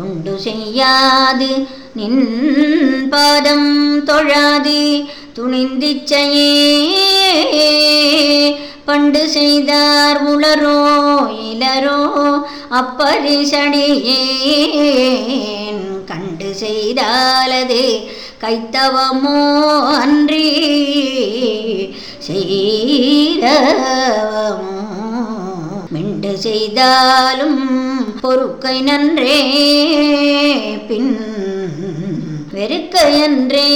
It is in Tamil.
துண்டு செய்யாது. நின் பாதம் தொழாது. துணிந்திச்சையே. பண்டு செய்தார் உளரோ இளரோ அப்பரிசடியேன். கண்டு செய்தாலது கைத்தவமோ அன்றி செய்தவமோ. மிண்டு செய்தாலும் பொறுக்கை நன்றே. வெறுக்க என்றே.